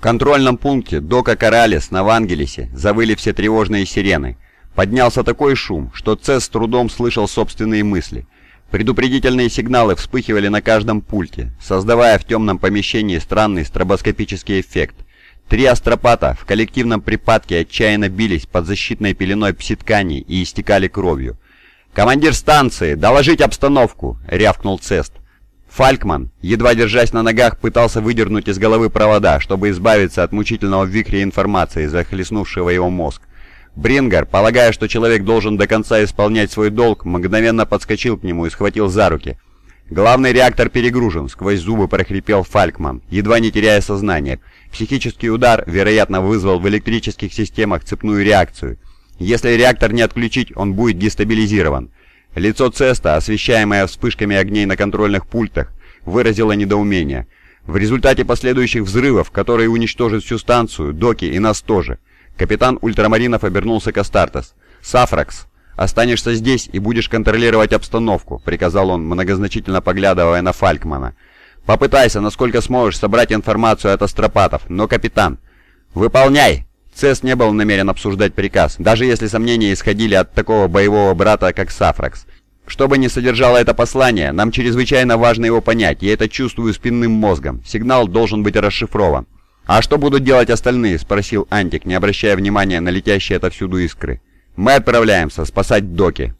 В контрольном пункте Дока Коралес на Вангелисе завыли все тревожные сирены. Поднялся такой шум, что Цесс с трудом слышал собственные мысли. Предупредительные сигналы вспыхивали на каждом пульте, создавая в темном помещении странный стробоскопический эффект. Три астропата в коллективном припадке отчаянно бились под защитной пеленой пситкани и истекали кровью. «Командир станции, доложить обстановку!» — рявкнул Цест. Фалькман, едва держась на ногах, пытался выдернуть из головы провода, чтобы избавиться от мучительного вихря информации, захлестнувшего его мозг. Брингер, полагая, что человек должен до конца исполнять свой долг, мгновенно подскочил к нему и схватил за руки. «Главный реактор перегружен», — сквозь зубы прохрипел Фалькман, едва не теряя сознание. Психический удар, вероятно, вызвал в электрических системах цепную реакцию. Если реактор не отключить, он будет дестабилизирован. Лицо Цеста, освещаемое вспышками огней на контрольных пультах, выразило недоумение. В результате последующих взрывов, которые уничтожат всю станцию, доки и нас тоже, капитан Ультрамаринов обернулся к Астартес. «Сафракс, останешься здесь и будешь контролировать обстановку», — приказал он, многозначительно поглядывая на Фалькмана. «Попытайся, насколько сможешь, собрать информацию от астропатов, но, капитан...» «Выполняй!» Цесс не был намерен обсуждать приказ, даже если сомнения исходили от такого боевого брата, как Сафракс. Что бы ни содержало это послание, нам чрезвычайно важно его понять, я это чувствую спинным мозгом. Сигнал должен быть расшифрован. «А что будут делать остальные?» — спросил Антик, не обращая внимания на летящие отовсюду искры. «Мы отправляемся спасать Доки»,